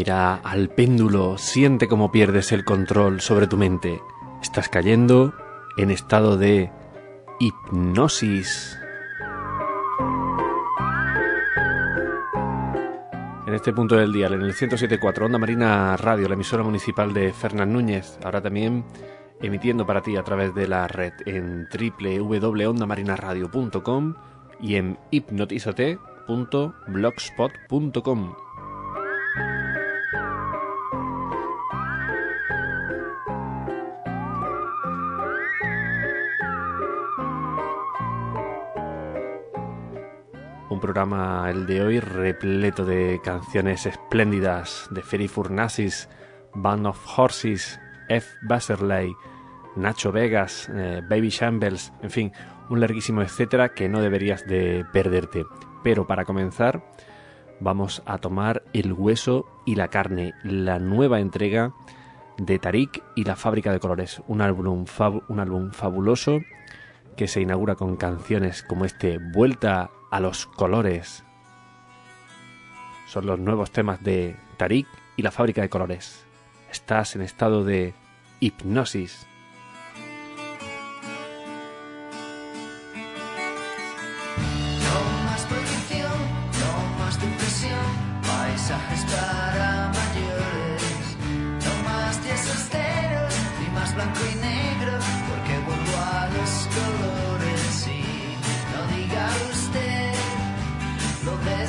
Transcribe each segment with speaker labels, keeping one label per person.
Speaker 1: Mira al péndulo, siente cómo pierdes el control sobre tu mente. Estás cayendo en estado de hipnosis. En este punto del día, en el 107.4 Onda Marina Radio, la emisora municipal de Fernán Núñez, ahora también emitiendo para ti a través de la red en www.ondamarinaradio.com y en hipnotizate.blogspot.com. programa el de hoy repleto de canciones espléndidas de Ferry Furnassis, Band of Horses, F. Basserley, Nacho Vegas, eh, Baby Shambles, en fin, un larguísimo etcétera que no deberías de perderte. Pero para comenzar, vamos a tomar El hueso y la carne, la nueva entrega de Tarik y la fábrica de colores, un álbum, un álbum fabuloso que se inaugura con canciones como este Vuelta a los colores. Son los nuevos temas de Tarik y la fábrica de colores. Estás en estado de hipnosis.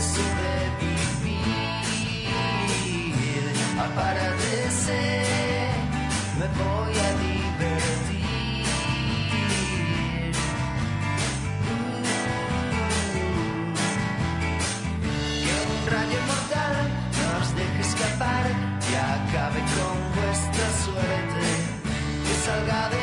Speaker 2: sobrevivir. Aparece, me voy a divertir. Uh, que un rayo mortal nos
Speaker 3: deje
Speaker 2: escapar y acabe con vuestra suerte.
Speaker 3: Que
Speaker 2: salga de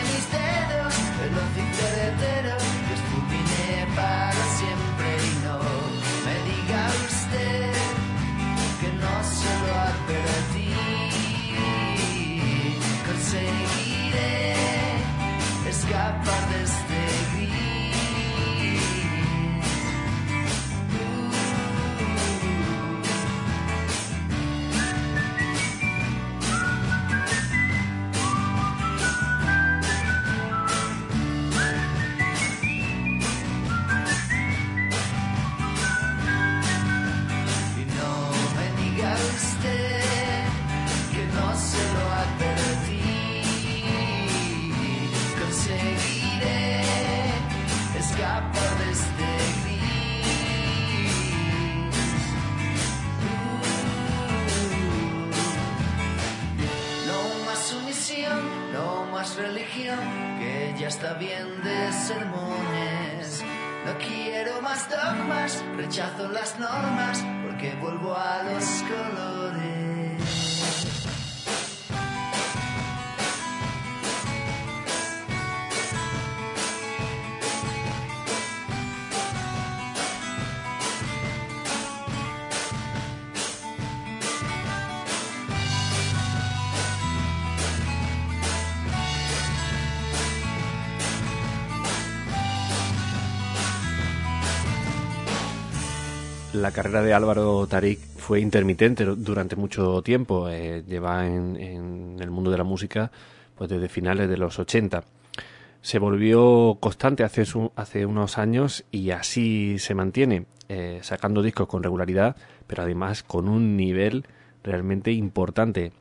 Speaker 1: La carrera de Álvaro Tarik fue intermitente durante mucho tiempo. Eh, lleva en, el mundo de la música pues desde finales de los 80. Se volvió constante hace, hace unos años y así se mantiene, eh, sacando discos con regularidad, pero además con un nivel realmente importante.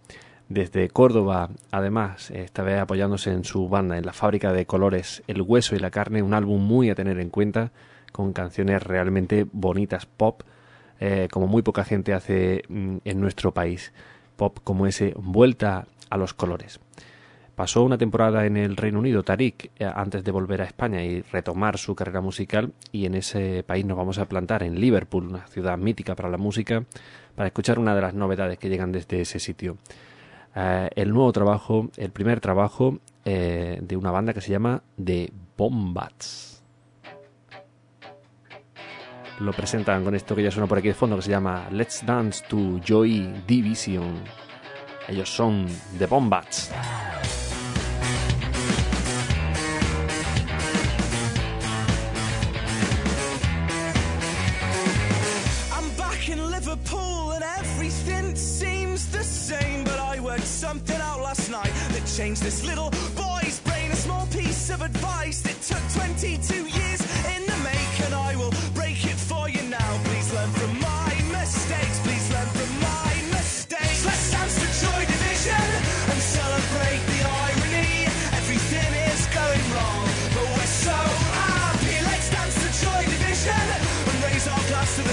Speaker 1: Desde Córdoba, además, esta vez apoyándose en su banda, en la fábrica de colores El Hueso y la Carne, un álbum muy a tener en cuenta con canciones realmente bonitas, pop, eh, como muy poca gente hace mm, en nuestro país. Pop como ese, vuelta a los colores. Pasó una temporada en el Reino Unido, Tarik, eh, antes de volver a España y retomar su carrera musical, y en ese país nos vamos a plantar en Liverpool, una ciudad mítica para la música, para escuchar una de las novedades que llegan desde ese sitio. Eh, el nuevo trabajo, el primer trabajo de una banda que se llama The Bombats lo presentan con esto que ya suena por aquí de fondo que se llama Let's Dance to Joy Division. Ellos son The Bombats.
Speaker 4: something out last night that changed this little boy's brain. A small piece of advice that took 22 years.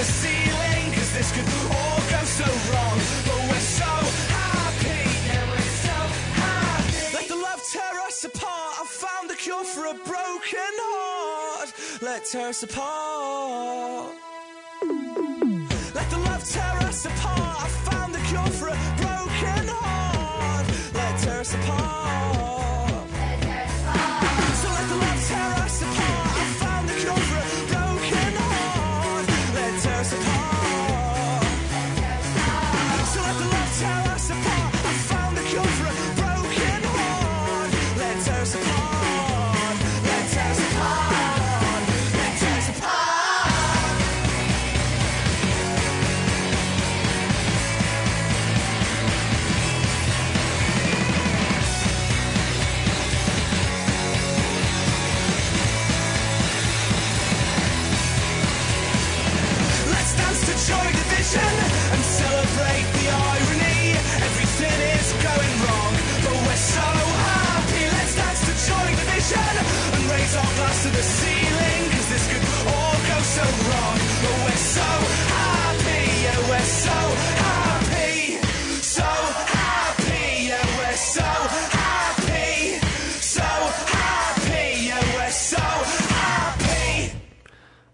Speaker 4: the ceiling, cause this could all go so wrong. But we're so happy, and we're so happy. Let the love tear us apart. I found the cure for a broken heart. Let's tear us apart.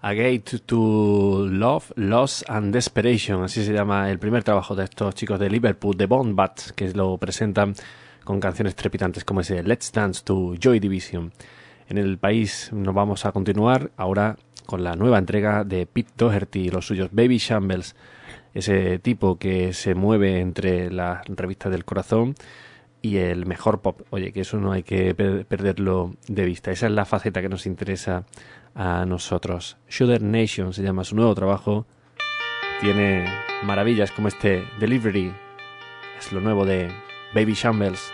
Speaker 4: A
Speaker 1: Gate to Love, Loss and Desperation, así se llama el primer trabajo de estos chicos de Liverpool, de Bond Bats, que lo presentan con canciones trepitantes como ese Let's Dance to Joy Division. En el país nos vamos a continuar ahora con la nueva entrega de Pete Doherty y los suyos Baby Shambles, ese tipo que se mueve entre las revistas del corazón y el mejor pop. Oye, que eso no hay que perderlo de vista. Esa es la faceta que nos interesa a nosotros. Shudder Nation se llama su nuevo trabajo. Tiene maravillas como este Delivery. Es lo nuevo de Baby Shambles.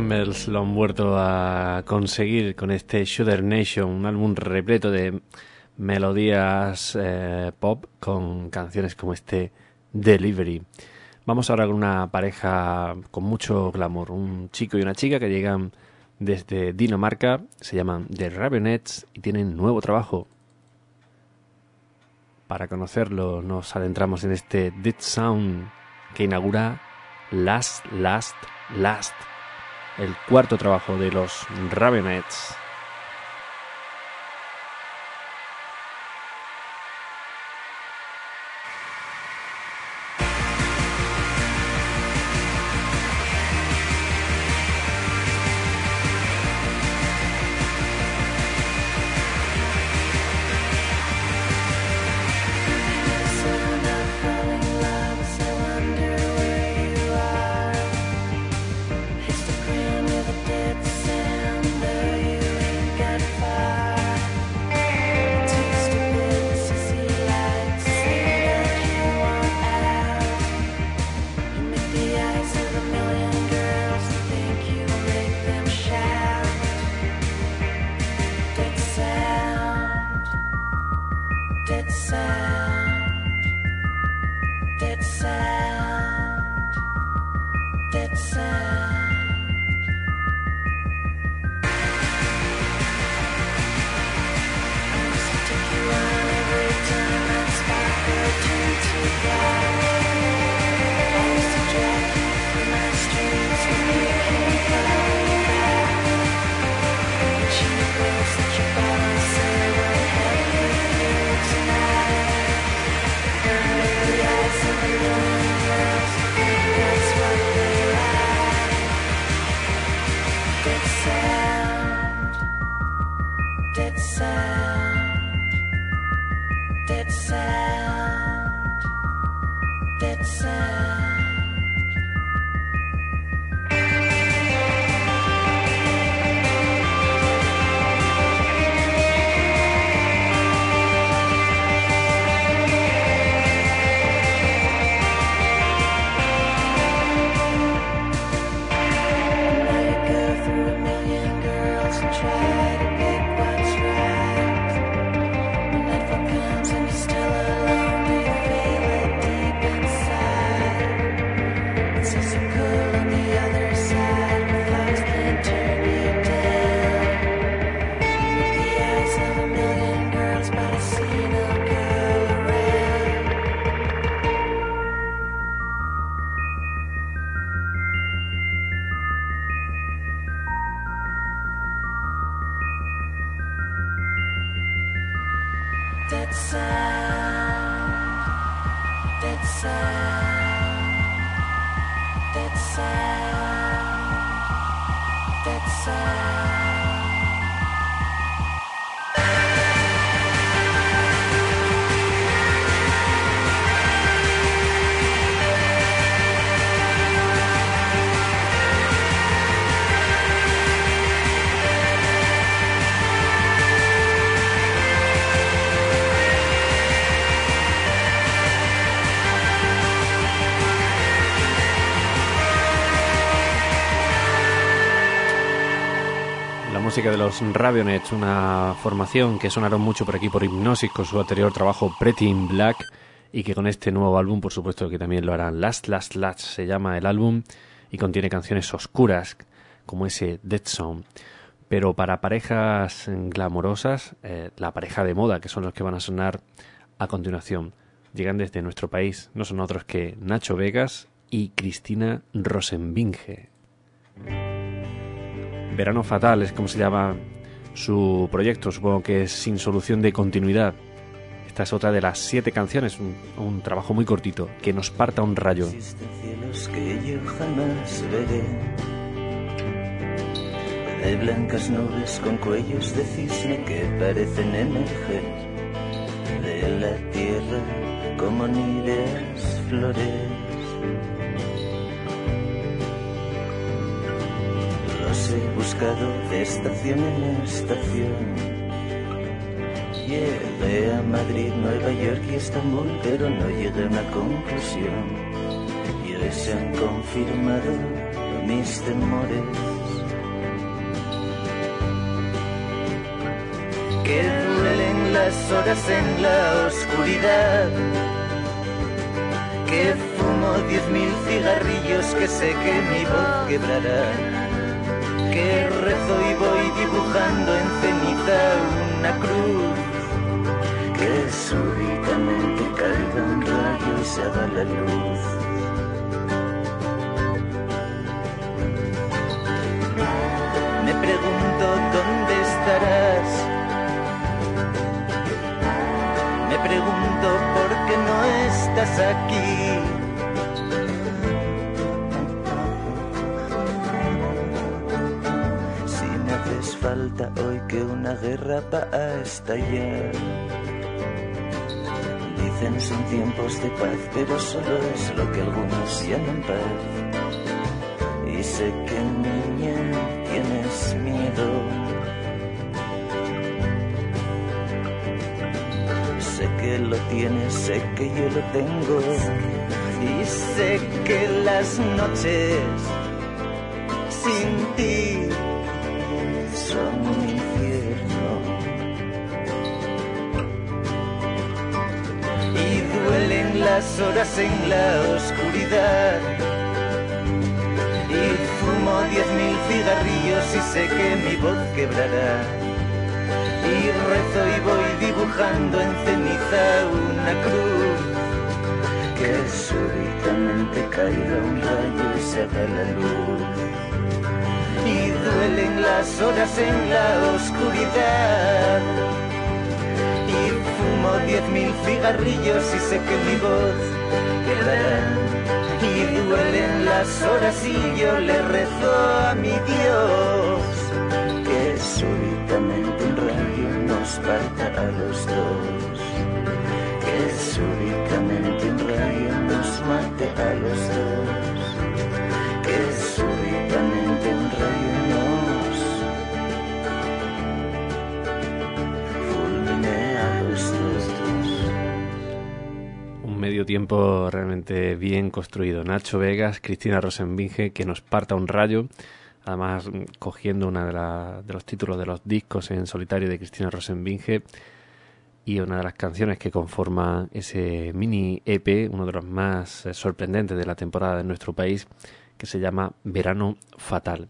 Speaker 1: Shambles lo han vuelto a conseguir con este Shooter Nation, un álbum repleto de melodías eh, pop con canciones como este Delivery. Vamos ahora con una pareja con mucho glamour, un chico y una chica que llegan desde Dinamarca, se llaman The Ravenettes y tienen nuevo trabajo. Para conocerlo nos adentramos en este Dead Sound que inaugura Last, Last, Last, el cuarto trabajo de los Ravenettes. Música de los Ravionets, una formación que sonaron mucho por aquí por Hipnosis con su anterior trabajo Pretty in Black y que con este nuevo álbum, por supuesto, que también lo harán. Last Last Last se llama el álbum y contiene canciones oscuras como ese Dead Song. Pero para parejas glamorosas, eh, la pareja de moda, que son los que van a sonar a continuación, llegan desde nuestro país, no son otros que Nacho Vegas y Cristina Rosenbinge. Verano Fatal es como se llama su proyecto, supongo que es sin solución de continuidad. Esta es otra de las siete canciones, un, trabajo muy cortito, que nos parta un rayo.
Speaker 5: Hay blancas nubes con cuellos de cisne que parecen emerger de la tierra como níveas flores. He buscado de estación en estación. Llegué a Madrid, Nueva York y Estambul, pero no llegué a una conclusión. Y hoy se han confirmado
Speaker 6: mis temores. Que duelen las horas en la oscuridad. Que fumo diez mil cigarrillos que sé que mi voz quebrará. Que rezo y voy dibujando en ceniza una cruz. Que súbitamente caiga un rayo y se haga la luz. Me pregunto dónde estarás. Me pregunto por qué no estás aquí. Hoy que una guerra va a estallar. Dicen son tiempos de paz, pero solo es lo que algunos llaman paz. Y sé que niña tienes miedo. Sé que lo tienes, sé que yo lo tengo. Y sé que las noches sin ti las horas en la oscuridad. Y fumo diez mil cigarrillos y sé que mi voz quebrará. Y rezo y voy dibujando en ceniza una cruz. Que súbitamente caiga un rayo y se haga la luz. Y duelen las horas en la oscuridad. Diez mil cigarrillos y sé que mi voz quedará. Y duelen las horas y yo le rezo a mi Dios que súbitamente un rayo nos parta a los dos. Que súbitamente un rayo nos mate a los dos. Que
Speaker 1: medio tiempo realmente bien construido. Nacho Vegas, Cristina Rosenbinge, que nos parta un rayo. Además, mm, cogiendo uno de, los títulos de los discos en solitario de Cristina Rosenbinge y una de las canciones que conforman ese mini EP, uno de los más eh, sorprendentes de la temporada de nuestro país, que se llama Verano Fatal.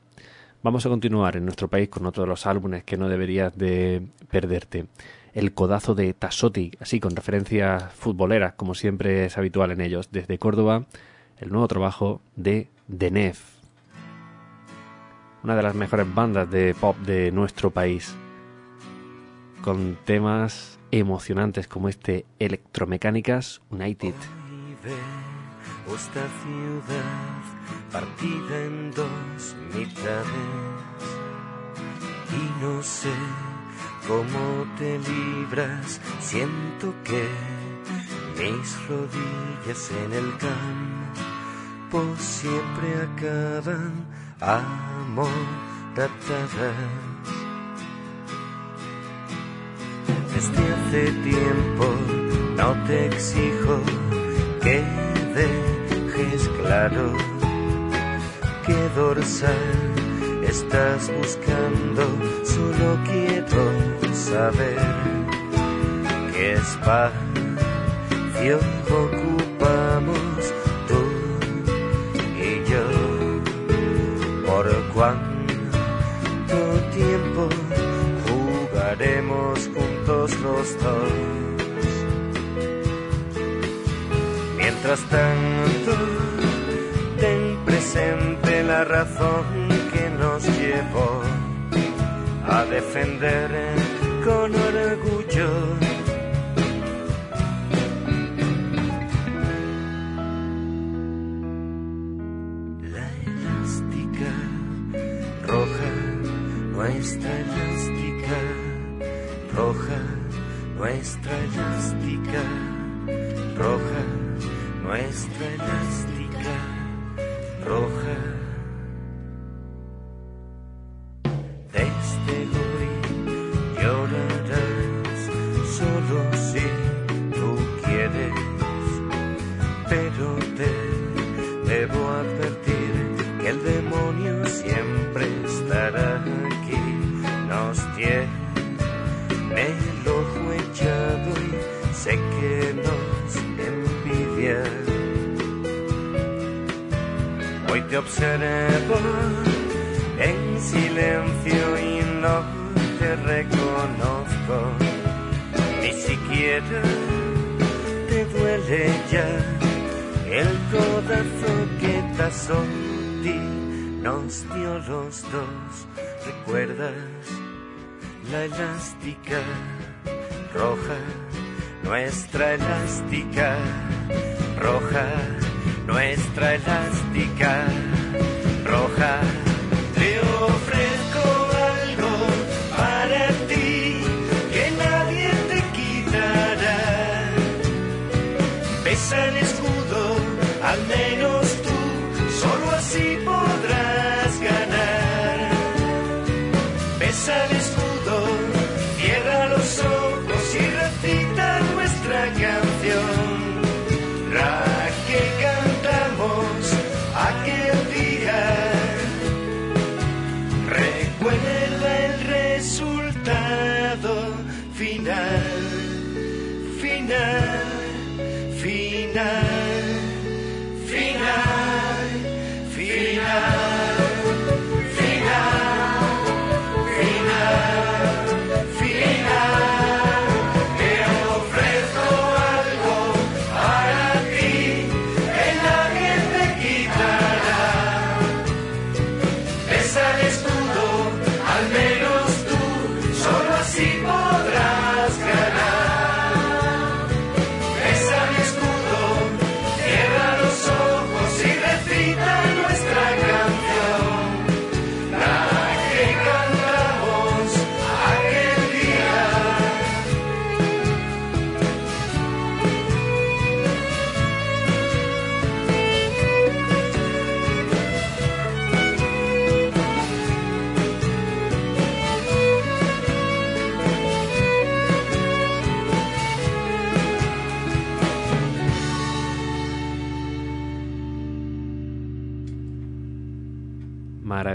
Speaker 1: Vamos a continuar en nuestro país con otro de los álbumes que no deberías de perderte. El codazo de Tassotti, así con referencias futboleras, como siempre es habitual en ellos. Desde Córdoba, el nuevo trabajo de Denef, una de las mejores bandas de pop de nuestro país, con temas emocionantes como este Electromecánicas United.
Speaker 6: Esta ciudad partida en dos mitades y no sé cómo te libras. Siento que mis rodillas en el campo siempre acaban amoratadas. Desde hace tiempo no te exijo que dejes claro que dorsal estás buscando. Solo quiero saber qué espacio ocupamos tú y yo. Por cuánto tiempo jugaremos juntos los dos. Mientras tanto, ten presente la razón que nos llevó a defender con orgullo la elástica roja, nuestra elástica roja, nuestra elástica roja, nuestra elástica roja. Te observo en silencio y no te reconozco, ni siquiera te duele ya el codazo que Tazotti nos dio los dos. ¿Recuerdas la elástica roja? Nuestra elástica roja, nuestra elástica roja.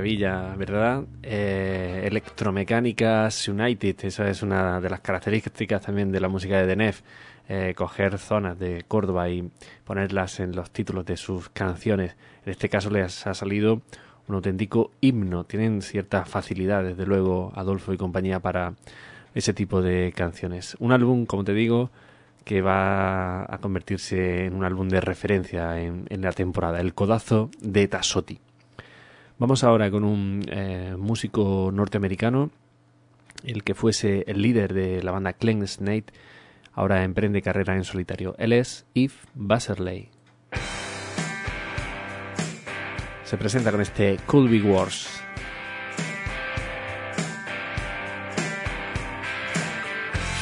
Speaker 1: Maravilla, ¿verdad? Eh, Electromecánicas United, esa es una de las características también de la música de Denef, eh, coger zonas de Córdoba y ponerlas en los títulos de sus canciones. En este caso les ha salido un auténtico himno. Tienen cierta facilidad, desde luego, Adolfo y compañía para ese tipo de canciones. Un álbum, como te digo, que va a convertirse en un álbum de referencia en, en la temporada, El Codazo de Tasotti. Vamos ahora con un eh, músico norteamericano, el que fuese el líder de la banda Clean Snake, ahora emprende carrera en solitario. Él es Eve Basserley. Se presenta con este Cool Big Wars.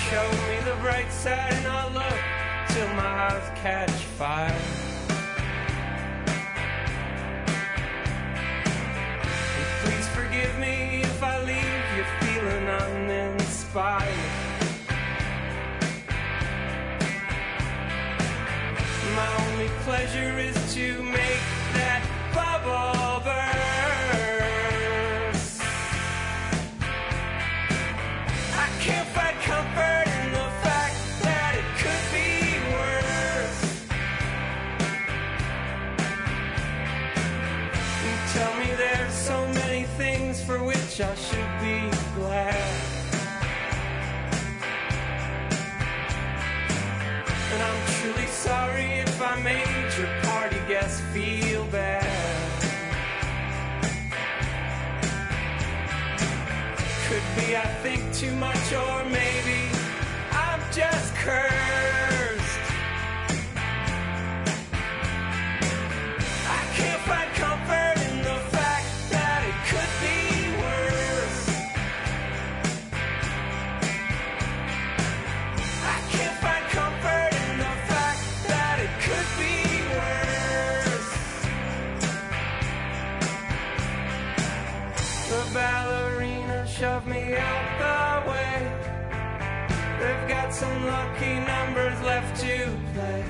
Speaker 7: Show me the bright side and I'll look till my house catch fire. Uninspired. My only pleasure is to make that bubble burst. I can't find comfort in the fact that it could be worse. You tell me there's so many things for which I should got some lucky numbers left to play.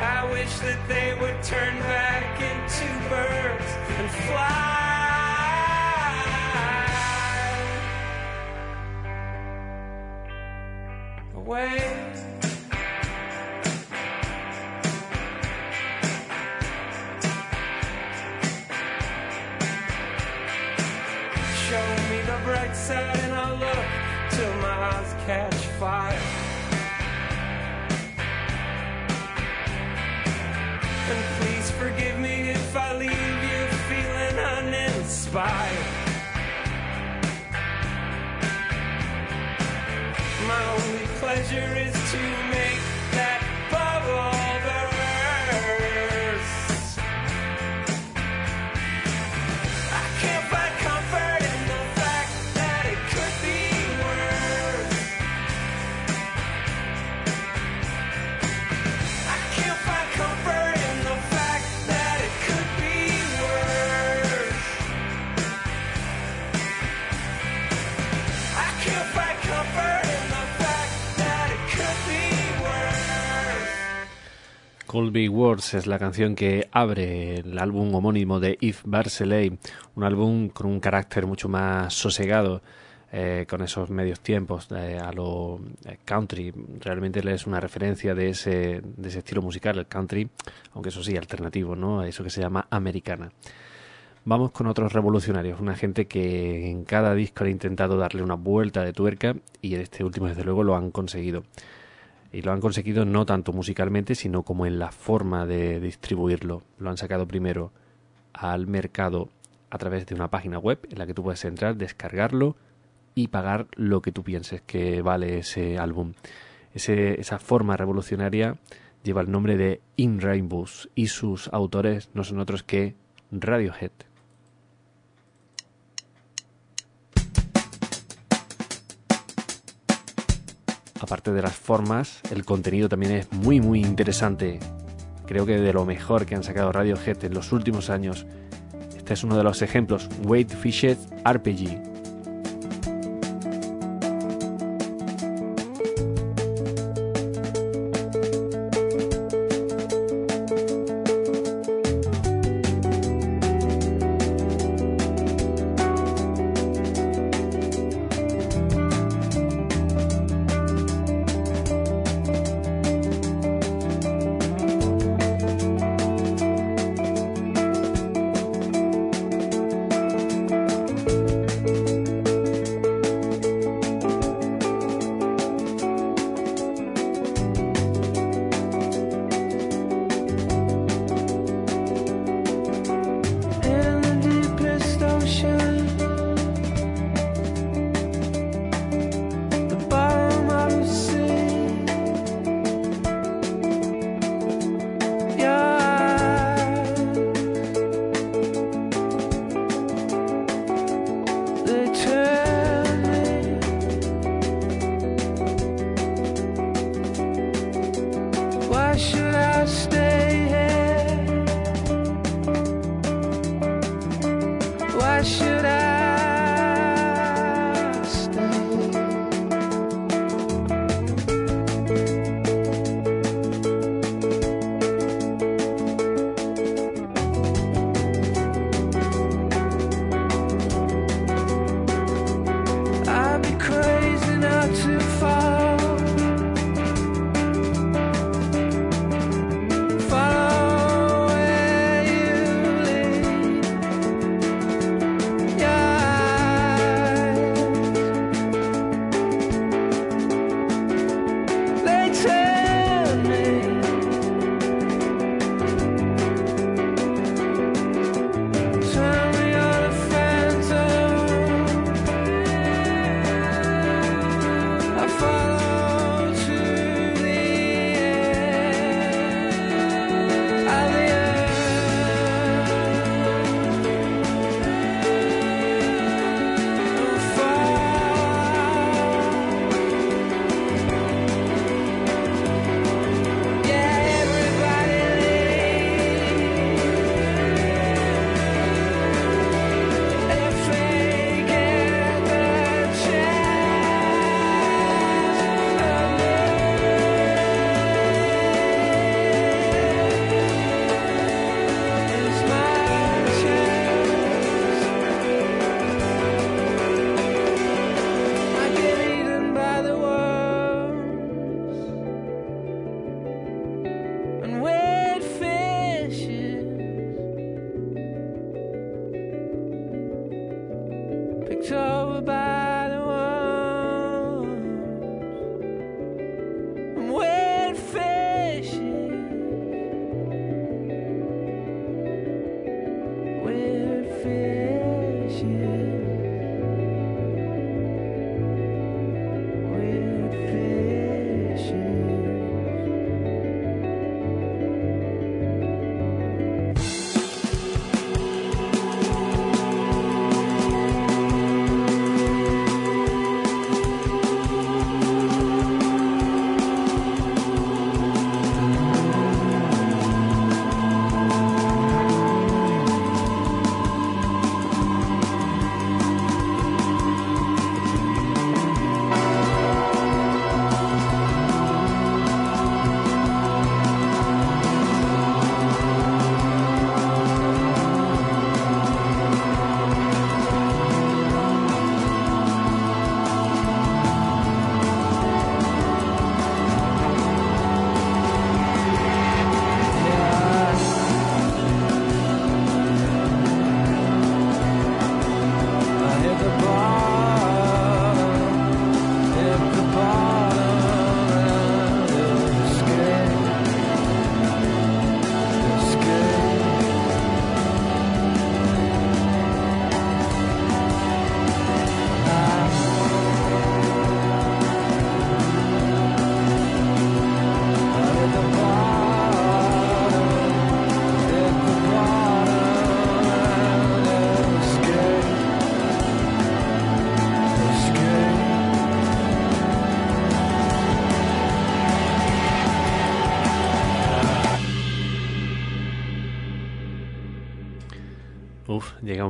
Speaker 7: I wish that they would turn back into birds and fly. And please forgive me if I leave you feeling uninspired. My only pleasure is to
Speaker 1: Cold Be Words es la canción que abre el álbum homónimo de Yves Barcelay, un álbum con un carácter mucho más sosegado, eh, con esos medios tiempos eh, a lo eh, country. Realmente es una referencia de ese, de ese estilo musical, el country, aunque eso sí, alternativo, ¿no? A Eso que se llama americana. Vamos con otros revolucionarios, una gente que en cada disco ha intentado darle una vuelta de tuerca y en este último desde luego lo han conseguido. Y lo han conseguido no tanto musicalmente, sino como en la forma de distribuirlo. Lo han sacado primero al mercado a través de una página web en la que tú puedes entrar, descargarlo y pagar lo que tú pienses que vale ese álbum. Esa forma revolucionaria lleva el nombre de In Rainbows y sus autores no son otros que Radiohead. Aparte de las formas, el contenido también es muy muy interesante. Creo que de lo mejor que han sacado Radiohead en los últimos años. Este es uno de los ejemplos, Wade Fisher RPG.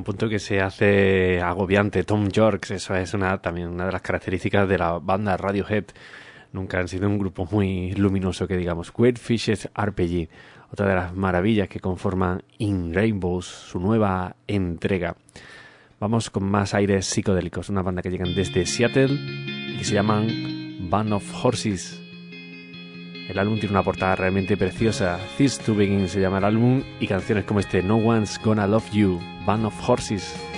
Speaker 8: Un punto que se hace agobiante. Tom York, eso es una, también una de las características de la banda Radiohead. Nunca han sido un grupo muy luminoso que digamos. Weird Fishes RPG, otra de las maravillas que conforman In Rainbows, su nueva entrega. Vamos con más aires psicodélicos, una banda que llegan desde Seattle y se llaman Band of Horses. El álbum tiene una portada realmente preciosa. This to Begin se llama el álbum y canciones como este No One's Gonna Love You, Band of Horses.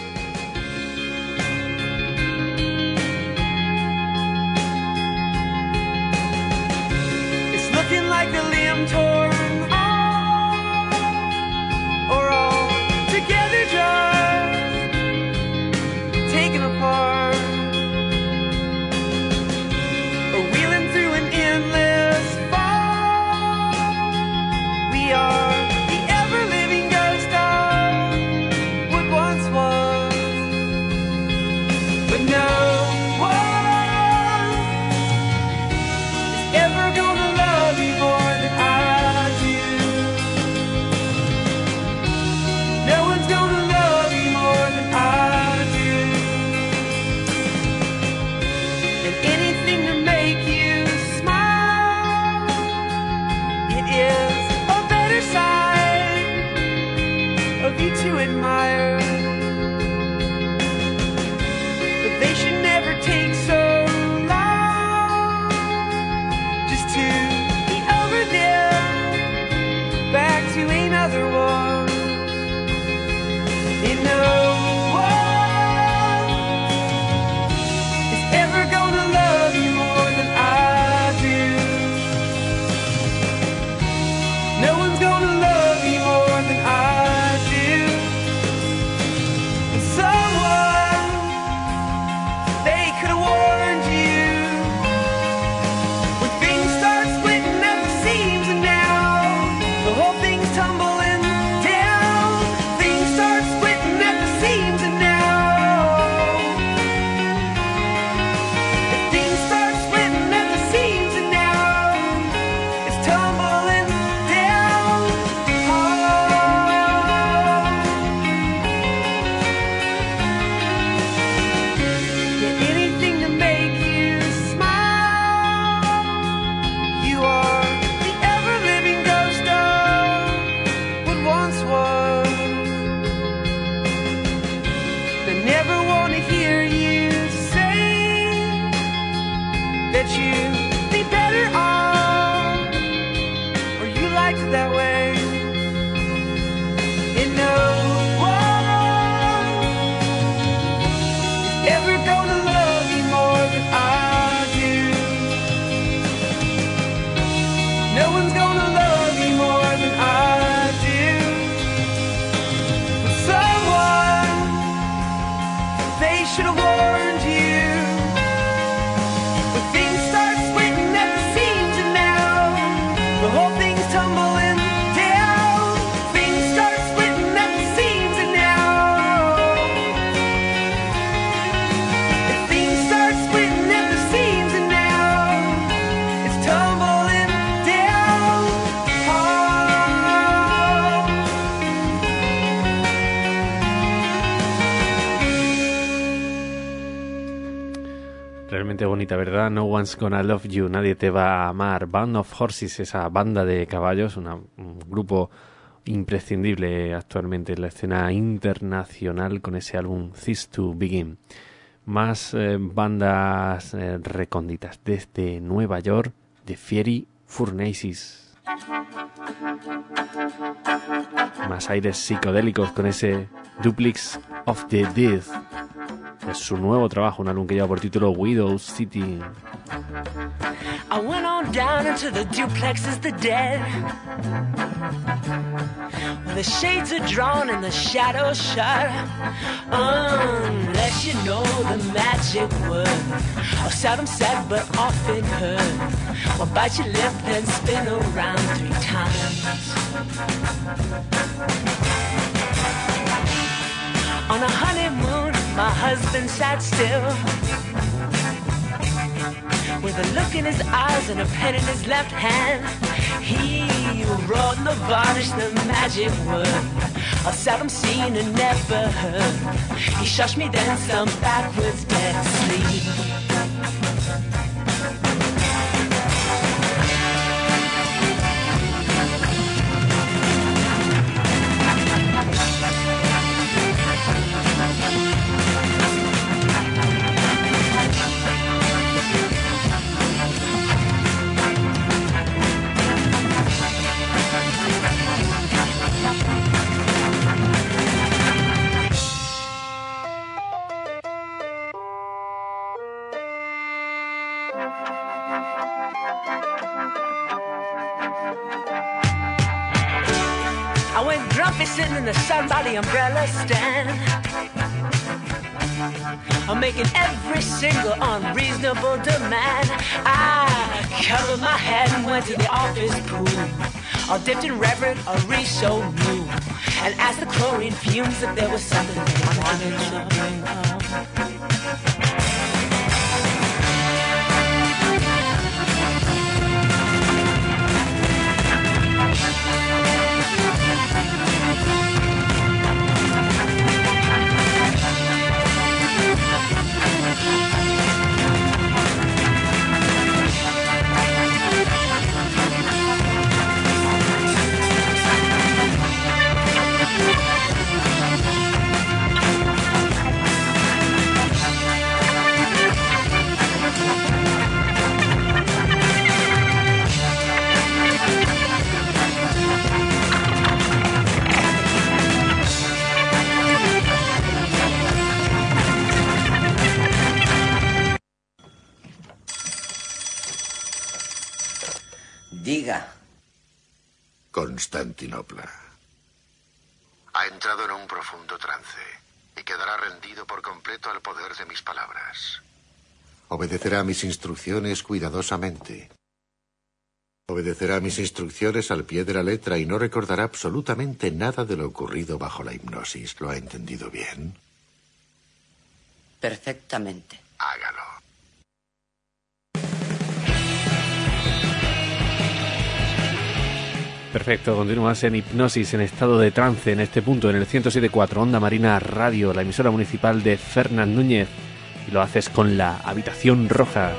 Speaker 8: Bonita, ¿verdad? No one's gonna love you, nadie te va a amar. Band of Horses, esa banda de caballos, una- un grupo imprescindible actualmente en la escena internacional con ese álbum This to Begin. Más eh, bandas eh, recónditas desde Nueva York, de Fiery Furnaces. Más aires psicodélicos con ese Duplex of the Dead. Es su nuevo trabajo, un álbum que lleva por título Widow City.
Speaker 9: I went on down into the duplexes, the dead. Where the shades are drawn and the shadows shut. Unless you know the magic word. Or seldom said but often heard. Or bite your lip and spin around three times. On a honeymoon, my husband sat still. With a look in his eyes and a pen in his left hand, he wrote in the varnish the magic word. or seldom seen and never heard. He shushed me then some backwards dead sleep. Umbrella stand. I'm making every single unreasonable demand. I covered my head and went to the office pool. All dipped in reverent or so new. And asked the chlorine fumes if there was something they wanted to bring up.
Speaker 10: Ha entrado en un profundo trance y quedará rendido por completo al poder de mis palabras. Obedecerá mis instrucciones cuidadosamente. Obedecerá mis instrucciones al pie de la letra y no recordará absolutamente nada de lo ocurrido bajo la hipnosis. ¿Lo ha entendido bien?
Speaker 11: Perfectamente.
Speaker 10: Hágalo.
Speaker 1: Perfecto, continúas en hipnosis, en estado de trance, en este punto, en el 107.4 Onda Marina Radio, la emisora municipal de Fernán Núñez, y lo haces con la Habitación Roja.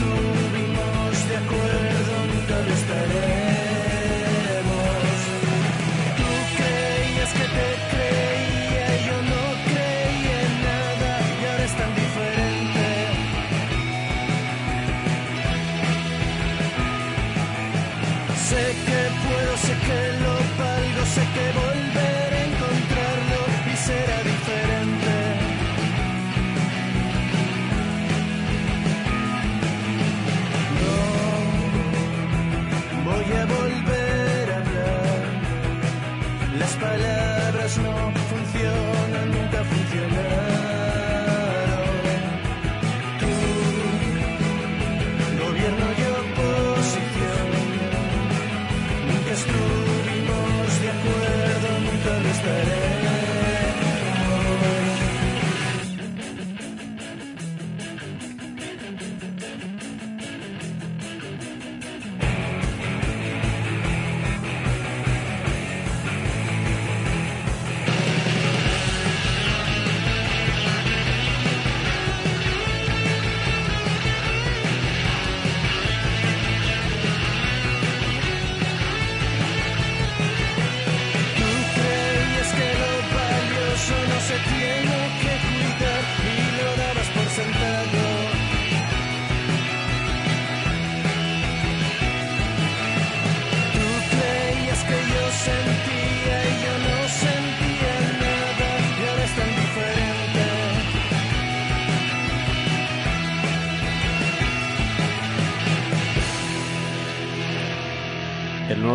Speaker 12: Nunca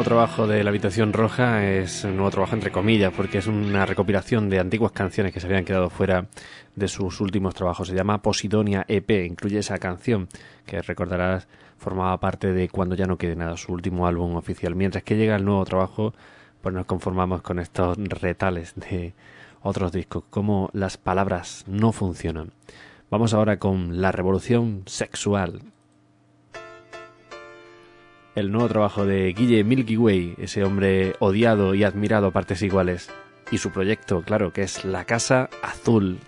Speaker 3: trabajo de La Habitación Roja es un nuevo trabajo entre comillas, porque es una recopilación de antiguas canciones que se habían quedado fuera de sus últimos trabajos. Se llama Posidonia EP, incluye esa canción que recordarás formaba parte de Cuando ya no quede nada, su último álbum oficial. Mientras que llega el nuevo trabajo, pues nos conformamos con estos retales de otros discos, como las palabras no funcionan. Vamos ahora con La Revolución Sexual, el nuevo trabajo de Guille Milky Way, ese hombre odiado y admirado a partes iguales, y su proyecto, claro, que es La Casa Azul.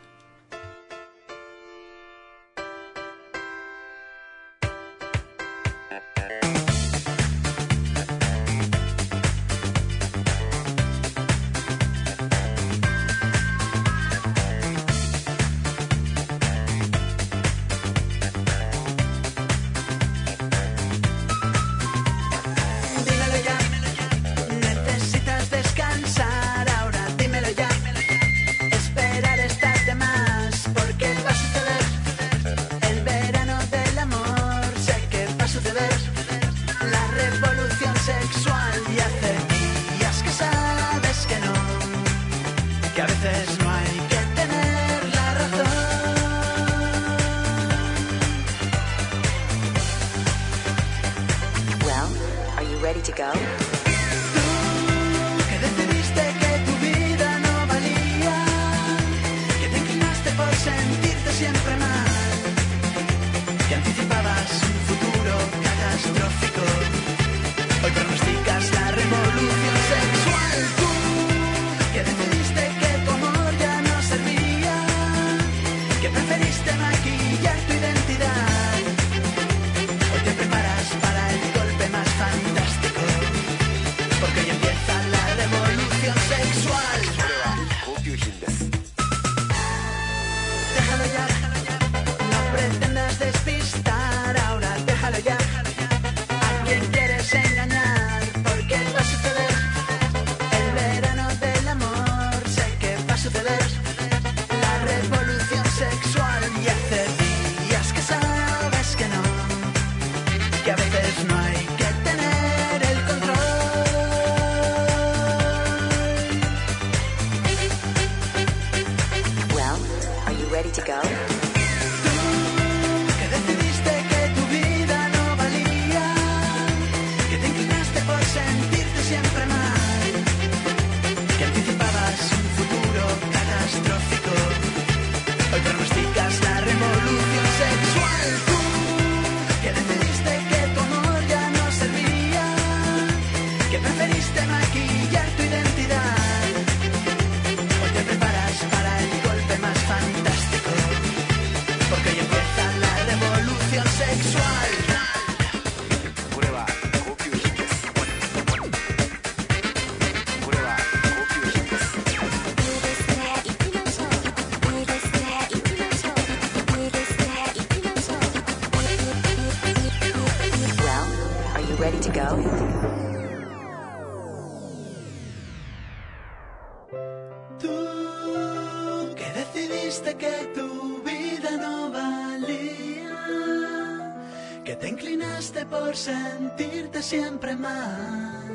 Speaker 13: Por sentirte siempre mal,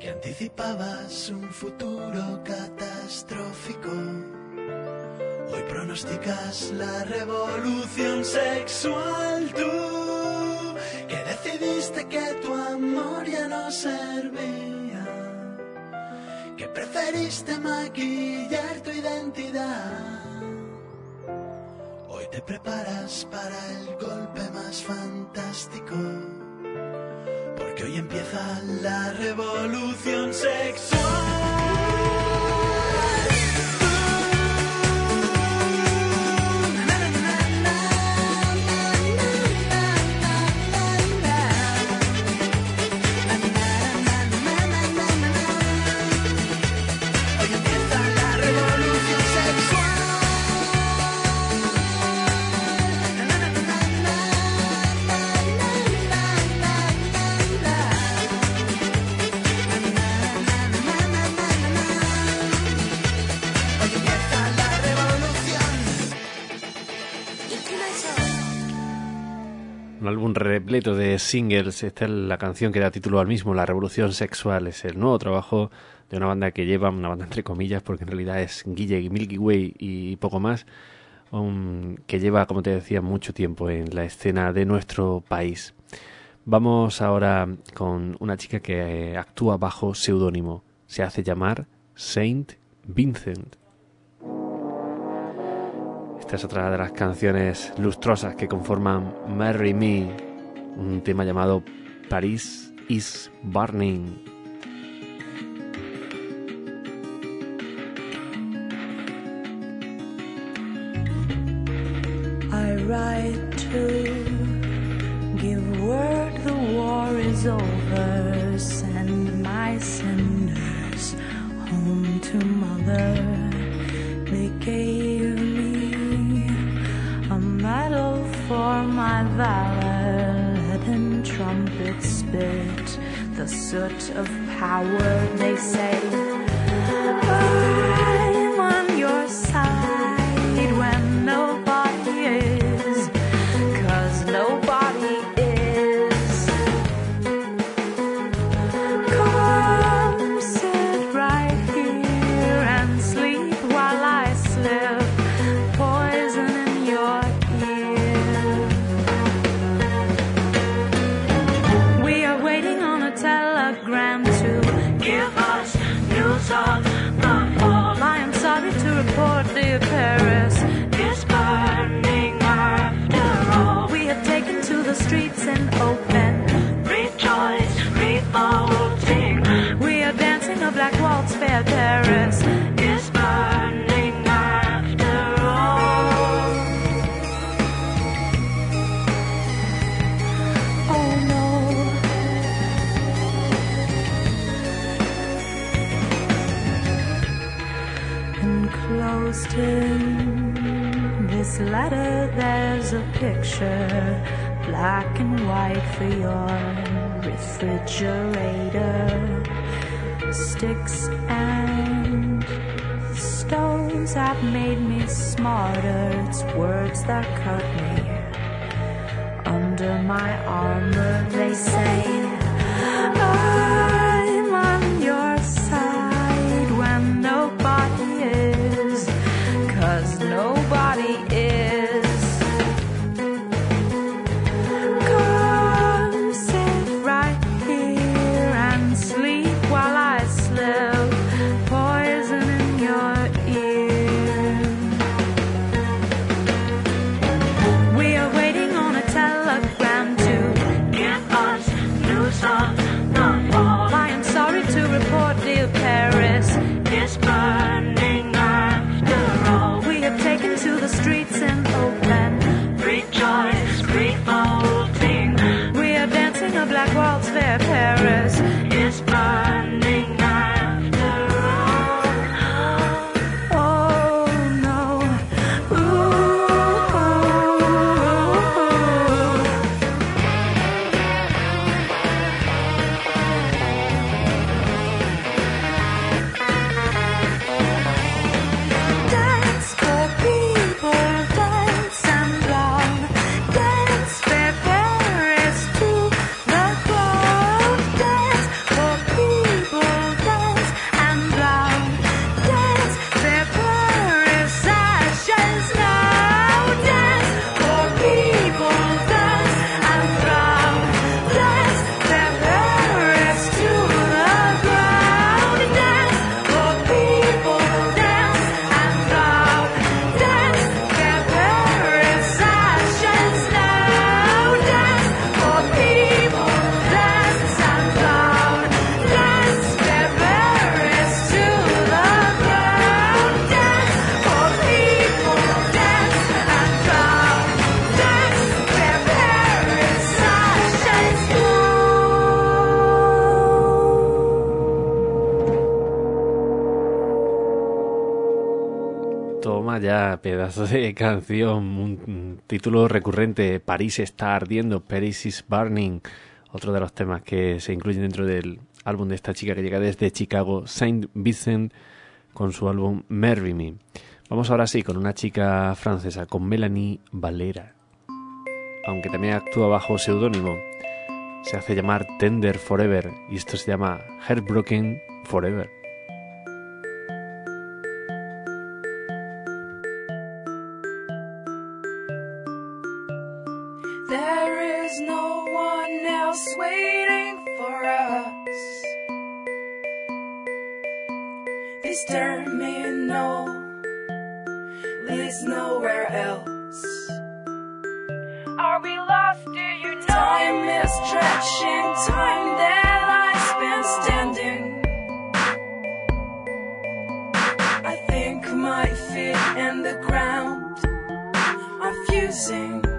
Speaker 13: que anticipabas un futuro catastrófico. Hoy pronosticas la revolución sexual. Tú que decidiste que tu amor ya no servía que preferiste maquillar tu identidad. Te preparas para el golpe más fantástico, porque hoy empieza la revolución sexual.
Speaker 1: Repleto de singles. Esta es la canción que da título al mismo, La Revolución Sexual. Es el nuevo trabajo de una banda que lleva, una banda entre comillas, porque en realidad es Guille y Milky Way y poco más, um, que lleva, como te decía, mucho tiempo en la escena de nuestro país. Vamos ahora con una chica que eh, actúa bajo seudónimo. Se hace llamar Saint Vincent. Esta es otra de las canciones lustrosas que conforman Marry Me, un tema llamado Paris is Burning.
Speaker 14: I write to give word the war is over. Send my cinders home to mother. They gave me a medal for my valor. The soot of power. They say. For your refrigerator. Sticks and stones have made me smarter. It's words that cut me under my armor.
Speaker 1: Ya, pedazo de canción, un, título recurrente, París está ardiendo, Paris is burning, otro de los temas que se incluyen dentro del álbum de esta chica que llega desde Chicago, Saint Vincent, con su álbum Marry Me. Vamos ahora sí con una chica francesa, con Melanie Valera. aunque también actúa bajo seudónimo. Se hace llamar Tender Forever y esto se llama Heartbroken Forever.
Speaker 8: Waiting for us. This terminal leads nowhere else. Are we lost? Do you know? Time is stretching, time that I spent standing. I think my feet and the ground are fusing.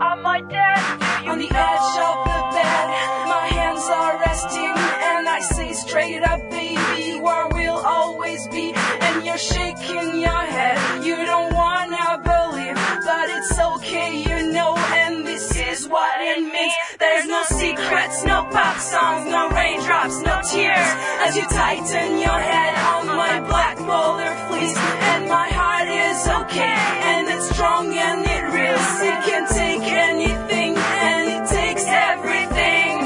Speaker 8: On my dead, on the edge of the bed, my hands are resting, and I say straight up, baby, where we'll always be. And you're shaking your head, you don't wanna believe, but it's okay, you know. And this is what it means. There's no secrets, no pop songs, no raindrops, no tears. As you tighten your head on my black polar fleece, and my heart is okay, and it's strong and anything, and it takes everything.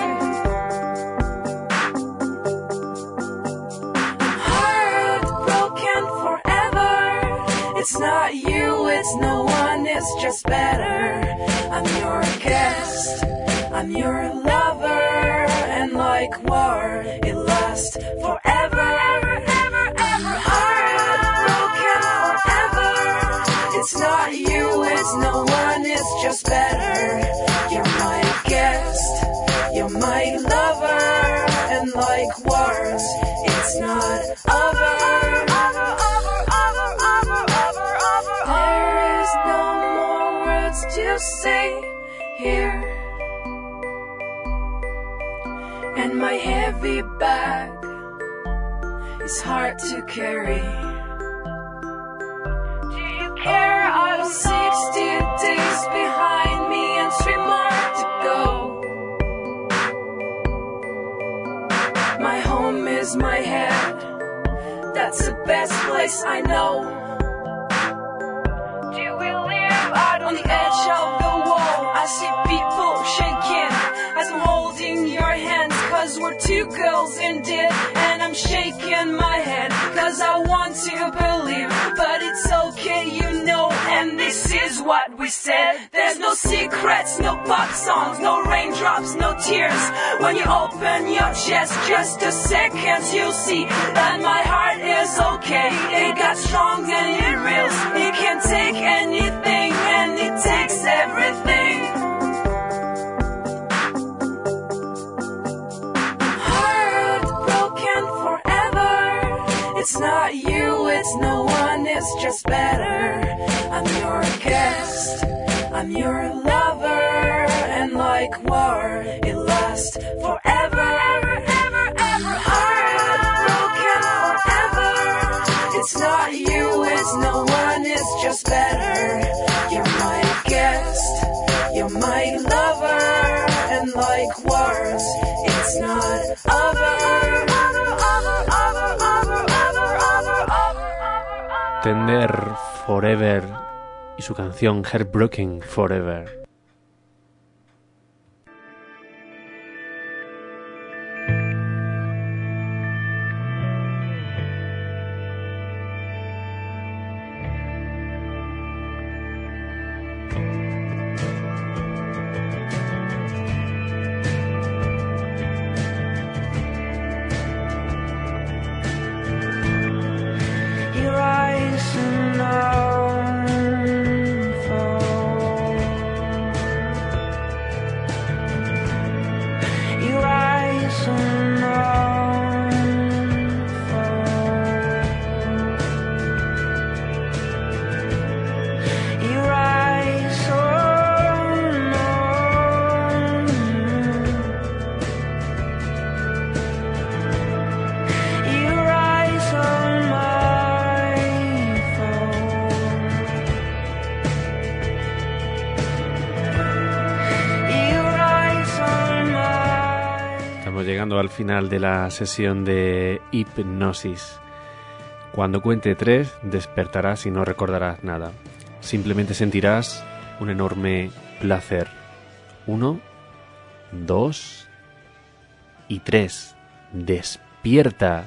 Speaker 8: Heartbroken forever. It's not you, it's no one, it's just better. I'm your guest, I'm your lover, and like war, it lasts forever. Just better. You're my guest, you're my lover, and like wars, it's not over. There is no more words to say here. And my heavy bag is hard to carry. Care? I'm 60 days behind me and three more to go. My home is my head. That's the best place I know. Do we live out on the edge of the wall? I see people shaking Two girls indeed. And I'm shaking my head. Cause I want to believe. But it's okay, you know. And this is what we said. There's no secrets, no pop songs, no raindrops, no tears. When you open your chest, just a second, you'll see that my heart is okay. It got strong and it reels. It can take anything and it takes everything. It's not you, it's no one, it's just better. I'm your guest, I'm your lover, and like war, it lasts Forever
Speaker 1: y su canción Heartbroken Forever. De la sesión de hipnosis. Cuando cuente tres, despertarás y no recordarás nada. Simplemente sentirás un enorme placer. Uno, dos y tres. Despierta.